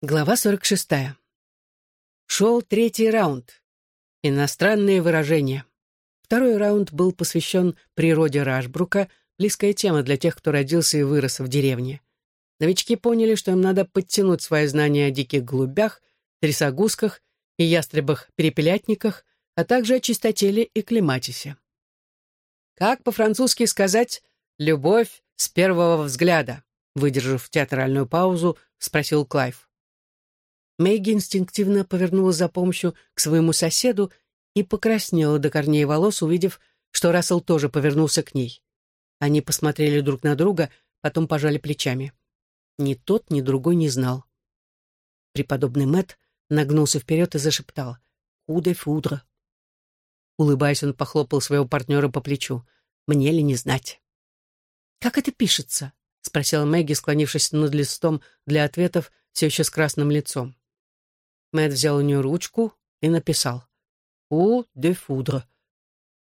Глава 46. Шел третий раунд. Иностранные выражения. Второй раунд был посвящен природе Рашбрука, близкая тема для тех, кто родился и вырос в деревне. Новички поняли, что им надо подтянуть свои знания о диких голубях, трясогузках и ястребах-перепелятниках, а также о чистотеле и климатисе. Как по-французски сказать «любовь с первого взгляда», выдержав театральную паузу, спросил Клайв. Мэгги инстинктивно повернула за помощью к своему соседу и покраснела до корней волос, увидев, что Рассел тоже повернулся к ней. Они посмотрели друг на друга, потом пожали плечами. Ни тот, ни другой не знал. Преподобный Мэт нагнулся вперед и зашептал «Coup de foudre». Улыбаясь, он похлопал своего партнера по плечу. «Мне ли не знать?» «Как это пишется?» — спросила Мэгги, склонившись над листом для ответов, все еще с красным лицом. Мэтт взял у нее ручку и написал «У де фудре».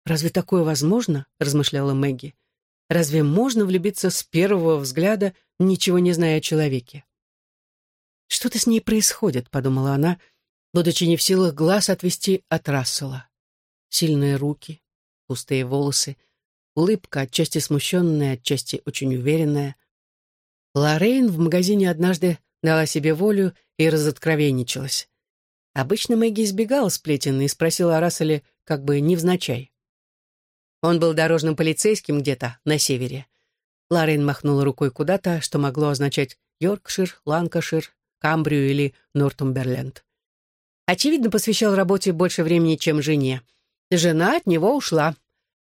«Разве такое возможно?» — размышляла Мэгги. «Разве можно влюбиться с первого взгляда, ничего не зная о человеке?» «Что-то с ней происходит», — подумала она, будучи не в силах глаз отвести от Рассела. Сильные руки, пустые волосы, улыбка, отчасти смущенная, отчасти очень уверенная. Лоррейн в магазине однажды дала себе волю и разоткровенничалась. Обычно Мэгги избегала сплетен и спросила о Расселе как бы невзначай. Он был дорожным полицейским где-то на севере. Ларрейн махнула рукой куда-то, что могло означать Йоркшир, Ланкашир, Камбрию или Нортумберленд. Очевидно, посвящал работе больше времени, чем жене. Жена от него ушла.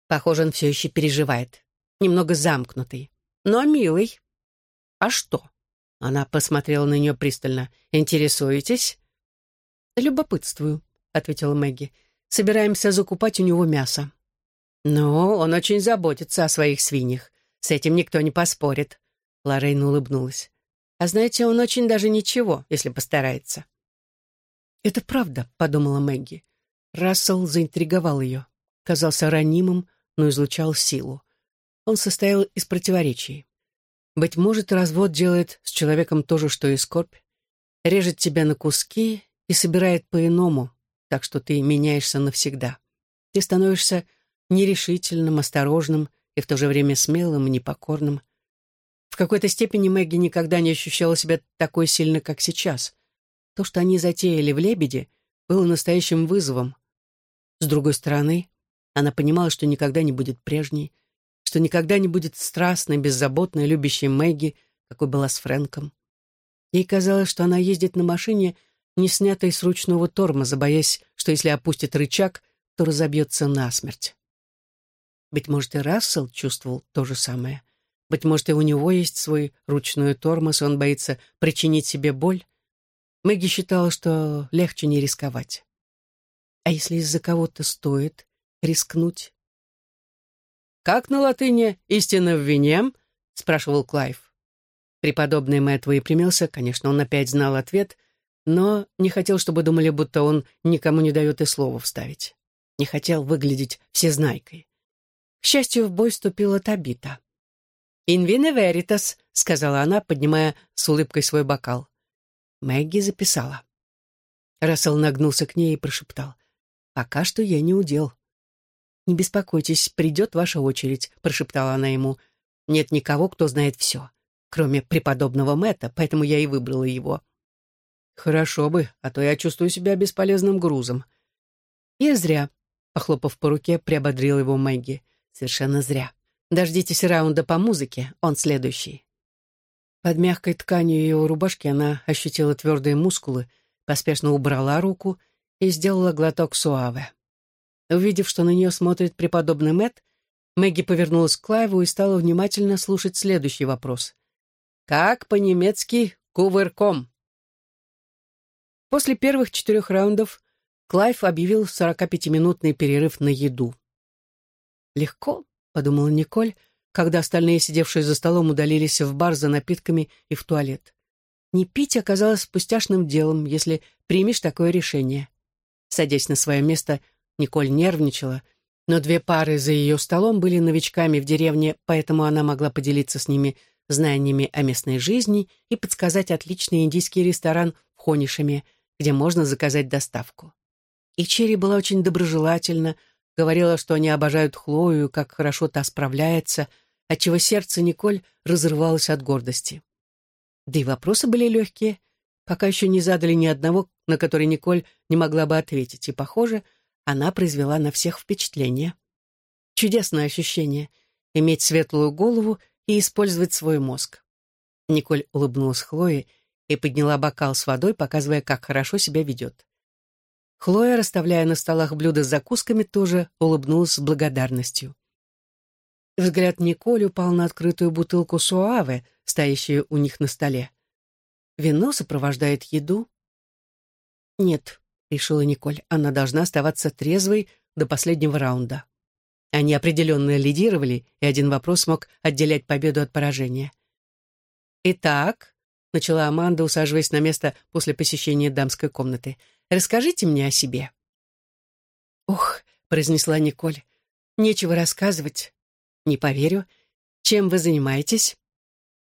Похоже, он все еще переживает. Немного замкнутый. Но милый. А что? Она посмотрела на нее пристально. «Интересуетесь?» «Любопытствую», — ответила Мэгги. «Собираемся закупать у него мясо». «Ну, он очень заботится о своих свиньях. С этим никто не поспорит». Лоррейн улыбнулась. «А знаете, он очень даже ничего, если постарается». «Это правда», — подумала Мэгги. Рассел заинтриговал ее. Казался ранимым, но излучал силу. Он состоял из противоречий. Быть может, развод делает с человеком то же, что и скорбь. Режет тебя на куски и собирает по-иному, так что ты меняешься навсегда. Ты становишься нерешительным, осторожным и в то же время смелым и непокорным. В какой-то степени Мэгги никогда не ощущала себя такой сильно, как сейчас. То, что они затеяли в «Лебеде», было настоящим вызовом. С другой стороны, она понимала, что никогда не будет прежней, что никогда не будет страстной, беззаботной, любящей Мэгги, какой была с Фрэнком. Ей казалось, что она ездит на машине, не снятой с ручного тормоза, боясь, что если опустит рычаг, то разобьется насмерть. Быть может, и Рассел чувствовал то же самое. Быть может, и у него есть свой ручной тормоз, и он боится причинить себе боль. Мэгги считала, что легче не рисковать. А если из-за кого-то стоит рискнуть? «Как на латыни истина в вине?» — спрашивал Клайв. Преподобный Мэтт выпрямился, конечно, он опять знал ответ, но не хотел, чтобы думали, будто он никому не дает и слова вставить. Не хотел выглядеть всезнайкой. К счастью, в бой вступила Табита. «In vine veritas», — сказала она, поднимая с улыбкой свой бокал. Мэгги записала. Рассел нагнулся к ней и прошептал. «Пока что я не удел». «Не беспокойтесь, придет ваша очередь», — прошептала она ему. «Нет никого, кто знает все, кроме преподобного Мэтта, поэтому я и выбрала его». «Хорошо бы, а то я чувствую себя бесполезным грузом». «И зря», — похлопав по руке, приободрил его Мэгги. «Совершенно зря. Дождитесь раунда по музыке, он следующий». Под мягкой тканью его рубашки она ощутила твердые мускулы, поспешно убрала руку и сделала глоток суаве. Увидев, что на нее смотрит преподобный Мэт, Мэгги повернулась к Клайву и стала внимательно слушать следующий вопрос. «Как по-немецки кувырком?» После первых четырех раундов Клайв объявил 45-минутный перерыв на еду. «Легко», — подумала Николь, когда остальные, сидевшие за столом, удалились в бар за напитками и в туалет. Не пить оказалось пустяшным делом, если примешь такое решение. Садясь на свое место, Николь нервничала, но две пары за ее столом были новичками в деревне, поэтому она могла поделиться с ними знаниями о местной жизни и подсказать отличный индийский ресторан в Хонишеме, где можно заказать доставку. И Черри была очень доброжелательна, говорила, что они обожают Хлою, как хорошо та справляется, отчего сердце Николь разрывалось от гордости. Да и вопросы были легкие, пока еще не задали ни одного, на который Николь не могла бы ответить, и, похоже, она произвела на всех впечатление. Чудесное ощущение — иметь светлую голову и использовать свой мозг. Николь улыбнулась Хлое и подняла бокал с водой, показывая, как хорошо себя ведет. Хлоя, расставляя на столах блюда с закусками, тоже улыбнулась с благодарностью. Взгляд Николь упал на открытую бутылку суаве, стоящую у них на столе. Вино сопровождает еду? Нет, решила Николь, она должна оставаться трезвой до последнего раунда. Они определенно лидировали, и один вопрос мог отделять победу от поражения. «Итак», — начала Аманда, усаживаясь на место после посещения дамской комнаты, «расскажите мне о себе». «Ух», — произнесла Николь, — «нечего рассказывать. Не поверю. Чем вы занимаетесь?»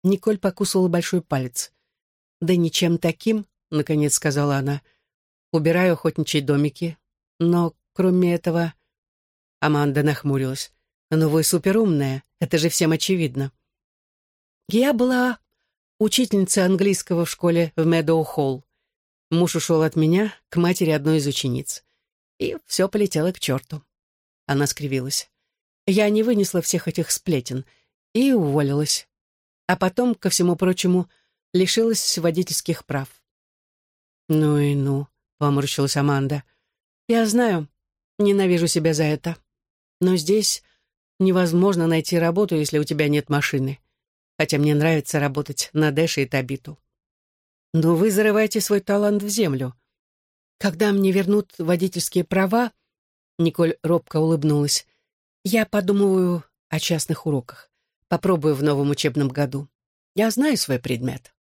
Николь покусала большой палец. «Да ничем таким», — наконец сказала она. «Убираю охотничьи домики. Но, кроме этого...» Аманда нахмурилась. «Но вы суперумная, это же всем очевидно». «Я была учительницей английского в школе в Медоу-Холл. Муж ушел от меня к матери одной из учениц. И все полетело к черту». Она скривилась. Я не вынесла всех этих сплетен и уволилась. А потом, ко всему прочему, лишилась водительских прав. «Ну и ну», — поморщилась Аманда. «Я знаю, ненавижу себя за это. Но здесь невозможно найти работу, если у тебя нет машины. Хотя мне нравится работать на Дэше и Табиту. Но вы зарываете свой талант в землю. Когда мне вернут водительские права, Николь робко улыбнулась, я подумываю о частных уроках. Попробую в новом учебном году. Я знаю свой предмет.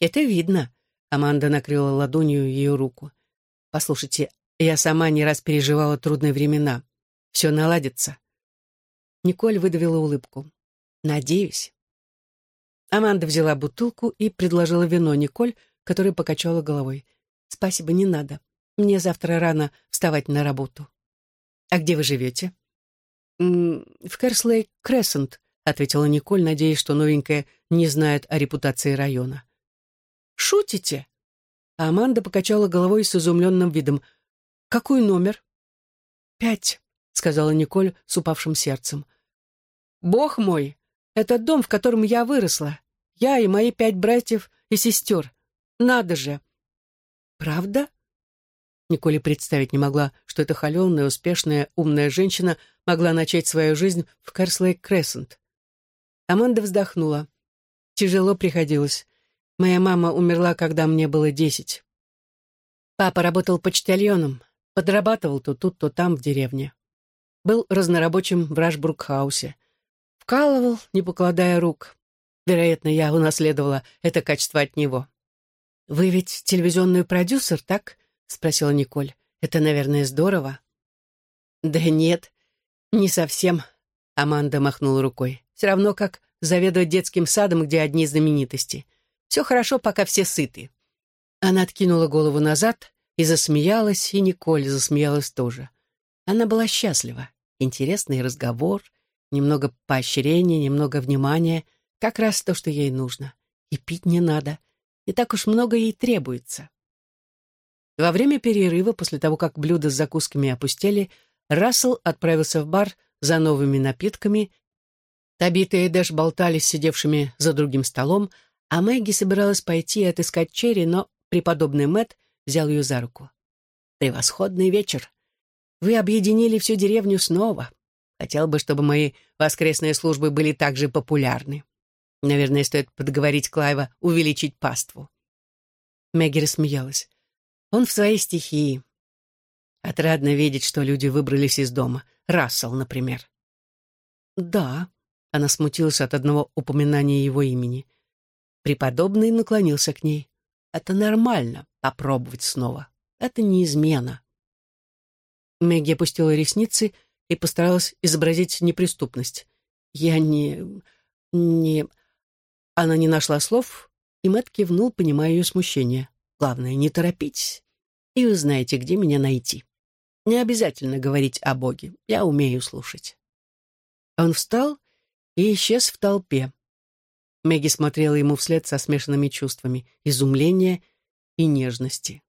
Это видно. Аманда накрыла ладонью ее руку. Послушайте, я сама не раз переживала трудные времена. Все наладится. Николь выдавила улыбку. «Надеюсь». Аманда взяла бутылку и предложила вино Николь, которая покачала головой. «Спасибо, не надо. Мне завтра рано вставать на работу». «А где вы живете?» «В Керслей Крессент», — ответила Николь, надеясь, что новенькая не знает о репутации района. «Шутите?» А Аманда покачала головой с изумленным видом. «Какой номер?» «Пять», сказала Николь с упавшим сердцем. «Бог мой, это дом, в котором я выросла. Я и мои пять братьев и сестер. Надо же!» «Правда?» Николь представить не могла, что эта холеная, успешная, умная женщина могла начать свою жизнь в Керслейк Крессент. Аманда вздохнула. Тяжело приходилось. Моя мама умерла, когда мне было десять. Папа работал почтальоном, подрабатывал то тут, то там в деревне был разнорабочим в Рашбургхаусе. Вкалывал, не покладая рук. Вероятно, я унаследовала это качество от него. «Вы ведь телевизионный продюсер, так?» — спросила Николь. «Это, наверное, здорово». «Да нет, не совсем», — Аманда махнула рукой. «Все равно, как заведовать детским садом, где одни знаменитости. Все хорошо, пока все сыты». Она откинула голову назад и засмеялась, и Николь засмеялась тоже. Она была счастлива. Интересный разговор, немного поощрения, немного внимания. Как раз то, что ей нужно. И пить не надо. Не так уж много ей требуется. Во время перерыва, после того, как блюда с закусками опустели, Рассел отправился в бар за новыми напитками. Табита и Дэш болтались сидевшими за другим столом, а Мэгги собиралась пойти и отыскать Черри, но преподобный Мэтт взял ее за руку. «Превосходный вечер. Вы объединили всю деревню снова. Хотел бы, чтобы мои воскресные службы были так же популярны. Наверное, стоит подговорить Клайва увеличить паству». Мэгги рассмеялась. «Он в своей стихии. Отрадно видеть, что люди выбрались из дома. Рассел, например». «Да», — она смутилась от одного упоминания его имени. Преподобный наклонился к ней. «Это нормально, попробовать снова. Это не измена». Мэгги опустила ресницы и постаралась изобразить неприступность. «Я не... не... Она не нашла слов, и Мэтт кивнул, понимая ее смущение. «Главное, не торопитесь, и вы знаете, где меня найти. Не обязательно говорить о Боге, я умею слушать». Он встал и исчез в толпе. Мэгги смотрела ему вслед со смешанными чувствами изумления и нежности.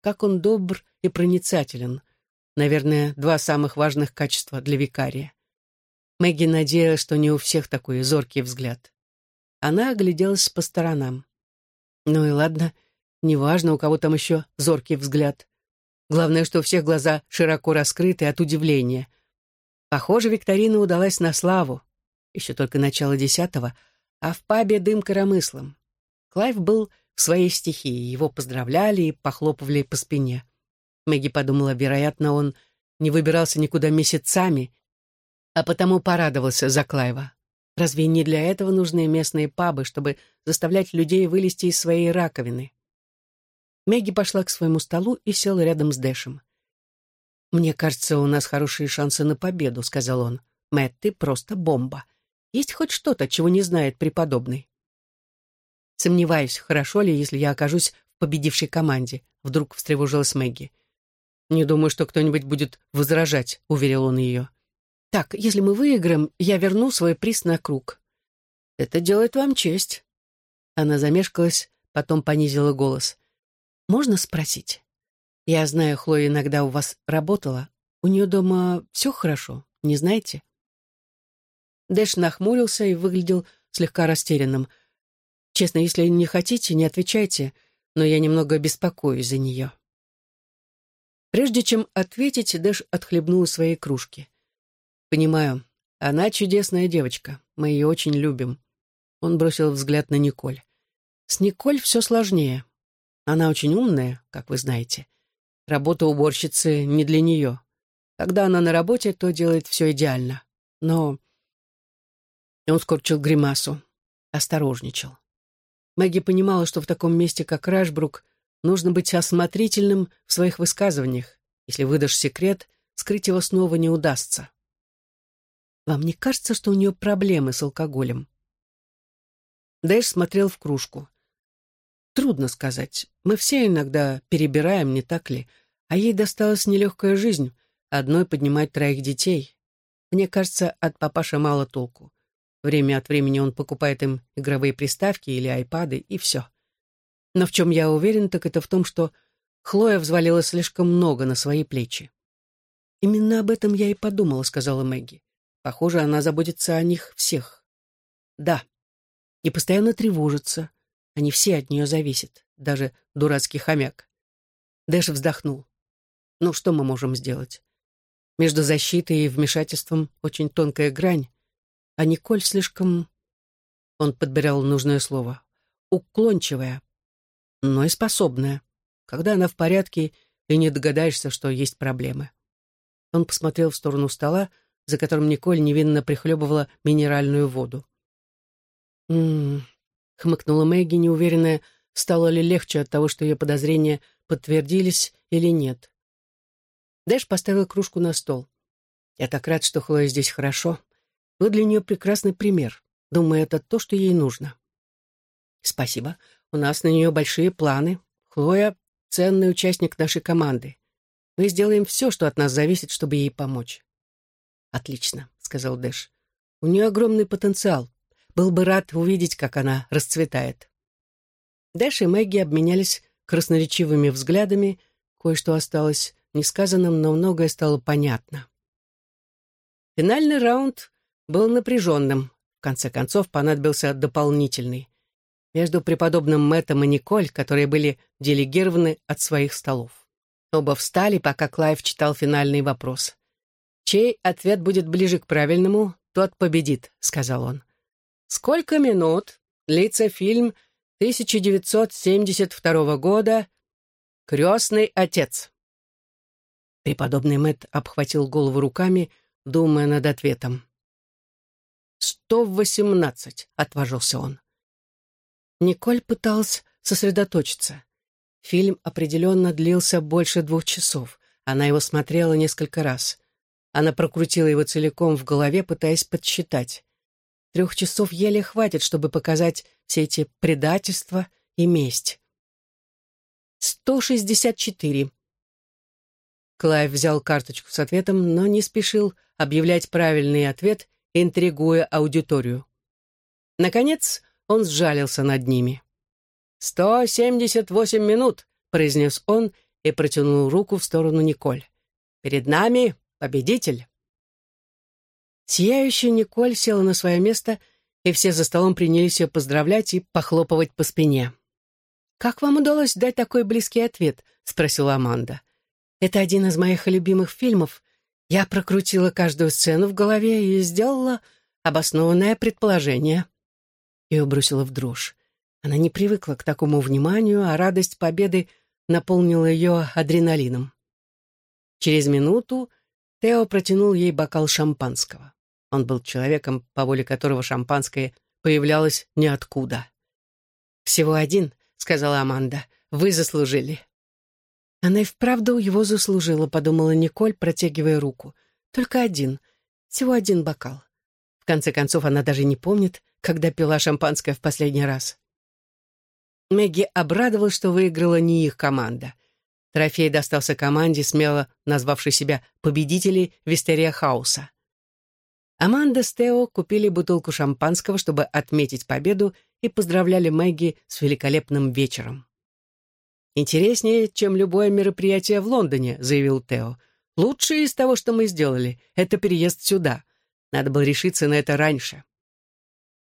Как он добр и проницателен. Наверное, два самых важных качества для викария. Мэгги надеялась, что не у всех такой зоркий взгляд. Она огляделась по сторонам. Ну и ладно, неважно, у кого там еще зоркий взгляд. Главное, что у всех глаза широко раскрыты от удивления. Похоже, викторина удалась на славу. Еще только начало десятого, а в пабе дым коромыслом. Клайв был в своей стихии, его поздравляли и похлопывали по спине. Мэгги подумала, вероятно, он не выбирался никуда месяцами, а потому порадовался за Клайва. Разве не для этого нужны местные пабы, чтобы заставлять людей вылезти из своей раковины? Мэгги пошла к своему столу и села рядом с Дэшем. «Мне кажется, у нас хорошие шансы на победу», — сказал он. «Мэтт, ты просто бомба. Есть хоть что-то, чего не знает преподобный?» «Сомневаюсь, хорошо ли, если я окажусь в победившей команде», — вдруг встревожилась Мэгги. «Не думаю, что кто-нибудь будет возражать», — уверил он ее. «Так, если мы выиграем, я верну свой приз на круг». «Это делает вам честь». Она замешкалась, потом понизила голос. «Можно спросить? Я знаю, Хлоя иногда у вас работала. У нее дома все хорошо, не знаете?» Дэш нахмурился и выглядел слегка растерянным. «Честно, если не хотите, не отвечайте, но я немного беспокоюсь за нее». Прежде чем ответить, Дэш отхлебнул своей кружки. «Понимаю. Она чудесная девочка. Мы ее очень любим». Он бросил взгляд на Николь. «С Николь все сложнее. Она очень умная, как вы знаете. Работа уборщицы не для нее. Когда она на работе, то делает все идеально. Но...» И он скорчил гримасу. Осторожничал. Мэгги понимала, что в таком месте, как Рашбрук, нужно быть осмотрительным в своих высказываниях. Если выдашь секрет, скрыть его снова не удастся. Вам не кажется, что у нее проблемы с алкоголем?» Дэш смотрел в кружку. «Трудно сказать. Мы все иногда перебираем, не так ли? А ей досталась нелегкая жизнь, одной поднимать троих детей. Мне кажется, от папаши мало толку. Время от времени он покупает им игровые приставки или айпады, и все. Но в чем я уверен, так это в том, что Хлоя взвалила слишком много на свои плечи. «Именно об этом я и подумала», — сказала Мэгги. Похоже, она заботится о них всех. Да. И постоянно тревожится. Они все от нее зависят. Даже дурацкий хомяк. Дэш вздохнул. Ну, что мы можем сделать? Между защитой и вмешательством очень тонкая грань, а Николь слишком... Он подбирал нужное слово. Уклончивая, но и способная. Когда она в порядке, и не догадаешься, что есть проблемы. Он посмотрел в сторону стола, за которым Николь невинно прихлебывала минеральную воду. «М-м-м», хмыкнула Мэгги, неуверенная, стало ли легче от того, что ее подозрения подтвердились или нет. Дэш поставил кружку на стол. «Я так рад, что Хлоя здесь хорошо. Вы для нее прекрасный пример. Думаю, это то, что ей нужно». «Спасибо. У нас на нее большие планы. Хлоя — ценный участник нашей команды. Мы сделаем все, что от нас зависит, чтобы ей помочь». «Отлично», — сказал Дэш. «У нее огромный потенциал. Был бы рад увидеть, как она расцветает». Дэш и Мэгги обменялись красноречивыми взглядами. Кое-что осталось несказанным, но многое стало понятно. Финальный раунд был напряженным. В конце концов, понадобился дополнительный. Между преподобным Мэттом и Николь, которые были делегированы от своих столов. Оба встали, пока Клайв читал финальный вопрос. «Чей ответ будет ближе к правильному, тот победит», — сказал он. «Сколько минут длится фильм 1972 года «Крестный отец»?» Преподобный Мэтт обхватил голову руками, думая над ответом. «Сто восемнадцать», — отважился он. Николь пыталась сосредоточиться. Фильм определенно длился больше двух часов. Она его смотрела несколько раз. Она прокрутила его целиком в голове, пытаясь подсчитать. Трех часов еле хватит, чтобы показать все эти предательства и месть. «Сто шестьдесят четыре». Клайв взял карточку с ответом, но не спешил объявлять правильный ответ, интригуя аудиторию. Наконец он сжалился над ними. «Сто семьдесят восемь минут», — произнес он и протянул руку в сторону Николь. «Перед нами победитель». Сияющая Николь села на свое место, и все за столом принялись ее поздравлять и похлопывать по спине. «Как вам удалось дать такой близкий ответ?» — спросила Аманда. «Это один из моих любимых фильмов. Я прокрутила каждую сцену в голове и сделала обоснованное предположение». Ее бросила в дрожь. Она не привыкла к такому вниманию, а радость победы наполнила ее адреналином. Через минуту Тео протянул ей бокал шампанского. Он был человеком, по воле которого шампанское появлялось ниоткуда. «Всего один», — сказала Аманда, — «вы заслужили». Она и вправду его заслужила, подумала Николь, протягивая руку. Только один, всего один бокал. В конце концов, она даже не помнит, когда пила шампанское в последний раз. Мэгги обрадовалась, что выиграла не их команда. Трофей достался команде, смело назвавшей себя победителей Вистерия Хауса. Аманда с Тео купили бутылку шампанского, чтобы отметить победу, и поздравляли Мэгги с великолепным вечером. «Интереснее, чем любое мероприятие в Лондоне», — заявил Тео. «Лучшее из того, что мы сделали, — это переезд сюда. Надо было решиться на это раньше.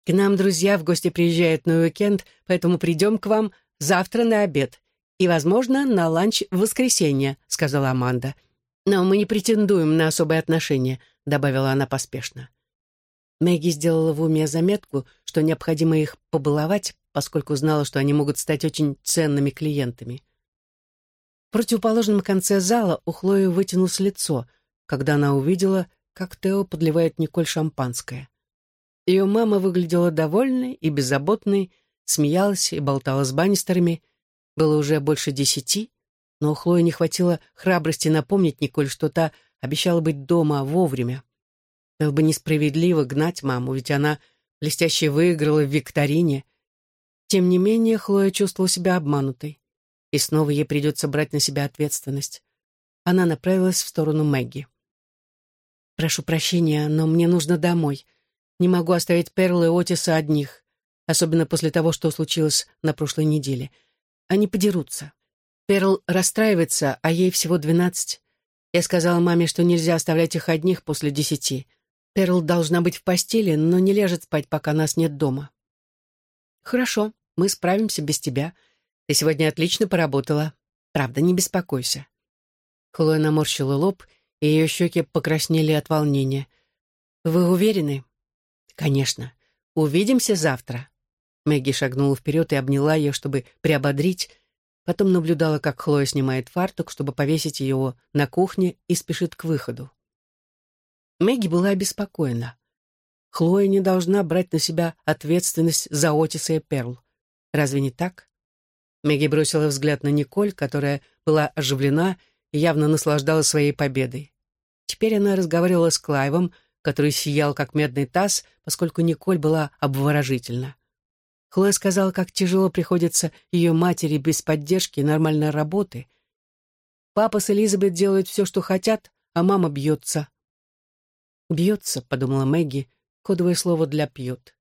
К нам друзья в гости приезжают на уикенд, поэтому придем к вам завтра на обед и, возможно, на ланч в воскресенье», — сказала Аманда. «Но мы не претендуем на особые отношения», — добавила она поспешно. Мэгги сделала в уме заметку, что необходимо их побаловать, поскольку знала, что они могут стать очень ценными клиентами. В противоположном конце зала у Хлои вытянулось лицо, когда она увидела, как Тео подливает Николь шампанское. Ее мама выглядела довольной и беззаботной, смеялась и болтала с банистерами. Было уже больше десяти, но у Хлои не хватило храбрости напомнить Николь, что та обещала быть дома вовремя. Было бы несправедливо гнать маму, ведь она блестяще выиграла в викторине. Тем не менее, Хлоя чувствовала себя обманутой. И снова ей придется брать на себя ответственность. Она направилась в сторону Мэгги. «Прошу прощения, но мне нужно домой. Не могу оставить Перл и Отиса одних, особенно после того, что случилось на прошлой неделе. Они подерутся. Перл расстраивается, а ей всего двенадцать. Я сказала маме, что нельзя оставлять их одних после десяти. Перл должна быть в постели, но не лежит спать, пока нас нет дома. Хорошо, мы справимся без тебя. Ты сегодня отлично поработала. Правда, не беспокойся. Хлоя наморщила лоб, и ее щеки покраснели от волнения. Вы уверены? Конечно. Увидимся завтра. Мэгги шагнула вперед и обняла ее, чтобы приободрить, потом наблюдала, как Хлоя снимает фартук, чтобы повесить его на кухне и спешит к выходу. Мэгги была обеспокоена. Хлоя не должна брать на себя ответственность за Отиса и Перл. Разве не так? Мэгги бросила взгляд на Николь, которая была оживлена и явно наслаждалась своей победой. Теперь она разговаривала с Клайвом, который сиял как медный таз, поскольку Николь была обворожительна. Хлоя сказала, как тяжело приходится ее матери без поддержки и нормальной работы. Папа с Элизабет делают все, что хотят, а мама бьется. «Бьется», — подумала Мэгги, кодовое слово для «пьет».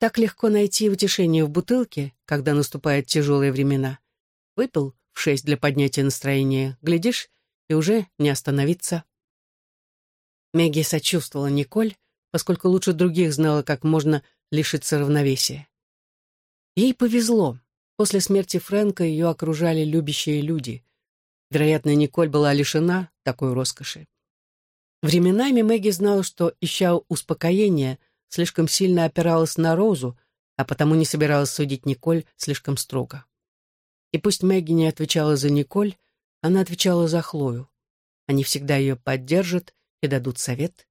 Так легко найти утешение в бутылке, когда наступают тяжелые времена. Выпил в шесть для поднятия настроения, глядишь, и уже не остановиться. Мэгги сочувствовала Николь, поскольку лучше других знала, как можно лишиться равновесия. Ей повезло. После смерти Фрэнка ее окружали любящие люди. Вероятно, Николь была лишена такой роскоши. Временами Мэгги знала, что, ища успокоения, слишком сильно опиралась на Розу, а потому не собиралась судить Николь слишком строго. И пусть Мэгги не отвечала за Николь, она отвечала за Хлою. Они всегда ее поддержат и дадут совет.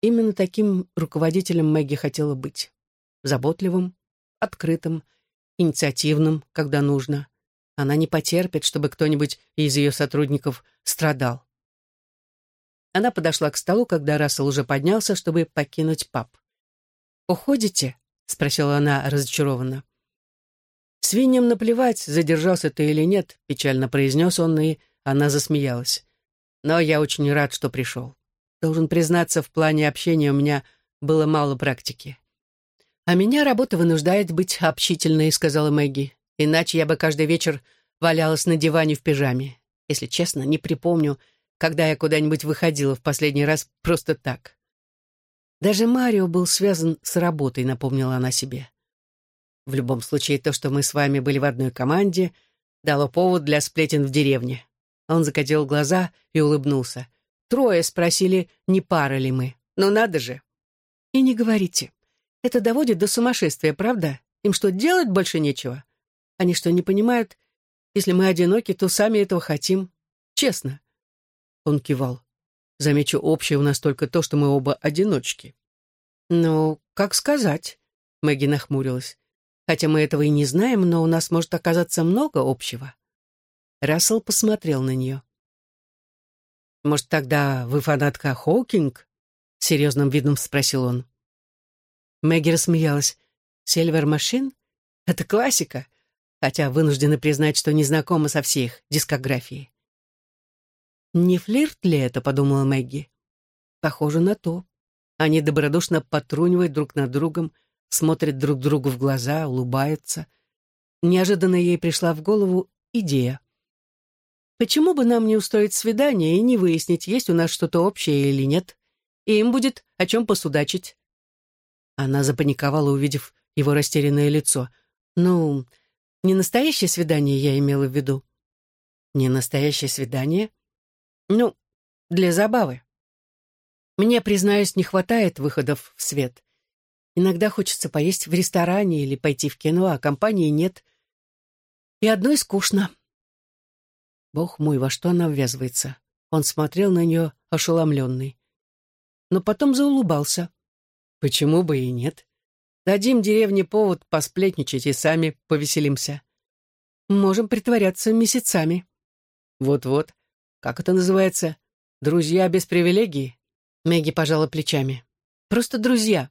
Именно таким руководителем Мэгги хотела быть. Заботливым, открытым, инициативным, когда нужно. Она не потерпит, чтобы кто-нибудь из ее сотрудников страдал. Она подошла к столу, когда Рассел уже поднялся, чтобы покинуть паб. «Уходите?» — спросила она разочарованно. Свиньям наплевать, задержался ты или нет, печально произнес он, и она засмеялась. Но я очень рад, что пришел. Должен признаться, в плане общения у меня было мало практики. «А меня работа вынуждает быть общительной», — сказала Мэгги. «Иначе я бы каждый вечер валялась на диване в пижаме. Если честно, не припомню, когда я куда-нибудь выходила в последний раз просто так». «Даже Марио был связан с работой», — напомнила она себе. «В любом случае, то, что мы с вами были в одной команде, дало повод для сплетен в деревне». Он закатил глаза и улыбнулся. «Трое спросили, не пара ли мы. Ну надо же!» «И не говорите. Это доводит до сумасшествия, правда? Им что, делать больше нечего? Они что, не понимают? Если мы одиноки, то сами этого хотим. Честно. Он кивал. Замечу, общее у нас только то, что мы оба одиночки. Ну, как сказать? Мэгги нахмурилась. Хотя мы этого и не знаем, но у нас может оказаться много общего. Рассел посмотрел на нее. «Может, тогда вы фанатка Хоукинг?» — серьезным видом спросил он. Мэгги рассмеялась. «Сильвер Машин? Это классика, хотя вынуждена признать, что не знакома со всей их дискографией». «Не флирт ли это?» — подумала Мэгги. «Похоже на то. Они добродушно потрунивают друг над другом, смотрят друг другу в глаза, улыбаются. Неожиданно ей пришла в голову идея. Почему бы нам не устроить свидание и не выяснить, есть у нас что-то общее или нет? И им будет о чем посудачить. Она запаниковала, увидев его растерянное лицо. «Ну, не настоящее свидание я имела в виду». «Не настоящее свидание?» «Ну, для забавы. Мне, признаюсь, не хватает выходов в свет. Иногда хочется поесть в ресторане или пойти в кино, а компании нет. И одной скучно». Бог мой, во что она ввязывается? Он смотрел на нее ошеломленный. Но потом заулыбался. Почему бы и нет? Дадим деревне повод посплетничать и сами повеселимся. Можем притворяться месяцами. Вот-вот. Как это называется? Друзья без привилегий? Мэгги пожала плечами. Просто друзья.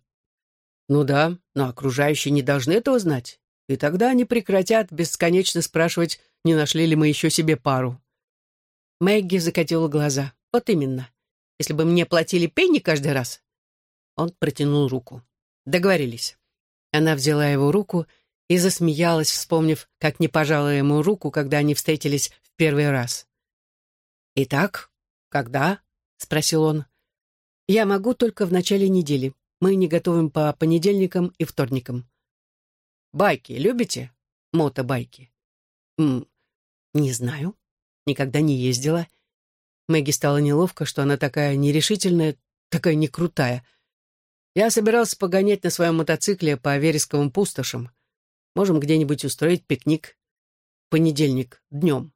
Ну да, но окружающие не должны этого знать. И тогда они прекратят бесконечно спрашивать, не нашли ли мы еще себе пару. Мэгги закатила глаза. Вот именно. Если бы мне платили пенни каждый раз, он протянул руку. Договорились. Она взяла его руку и засмеялась, вспомнив, как не пожала ему руку, когда они встретились в первый раз. «Итак, когда?» — спросил он. «Я могу только в начале недели. Мы не готовим по понедельникам и вторникам». «Байки любите? Мотобайки?» «М «Не знаю. Никогда не ездила». Мэгги стало неловко, что она такая нерешительная, такая некрутая — я собирался погонять на своем мотоцикле по вересковым пустошам. Можем где-нибудь устроить пикник. Понедельник, днем.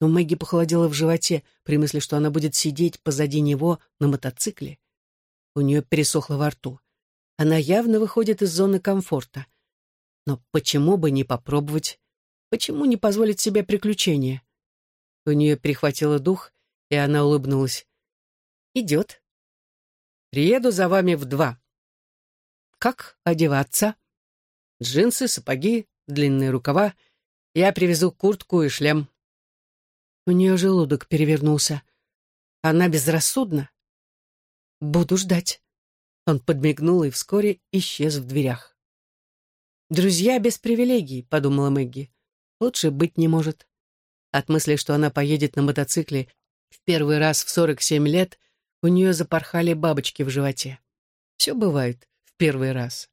У Мэгги похолодело в животе при мысли, что она будет сидеть позади него на мотоцикле. У нее пересохло во рту. Она явно выходит из зоны комфорта. Но почему бы не попробовать? Почему не позволить себе приключения? У нее перехватило дух, и она улыбнулась. «Идет», Приеду за вами в два. Как одеваться? Джинсы, сапоги, длинные рукава. Я привезу куртку и шлем. У нее желудок перевернулся. Она безрассудна. Буду ждать. Он подмигнул и вскоре исчез в дверях. «Друзья без привилегий», — подумала Мэгги. «Лучше быть не может». От мысли, что она поедет на мотоцикле в первый раз в сорок семь лет — у нее запорхали бабочки в животе. Все бывает в первый раз.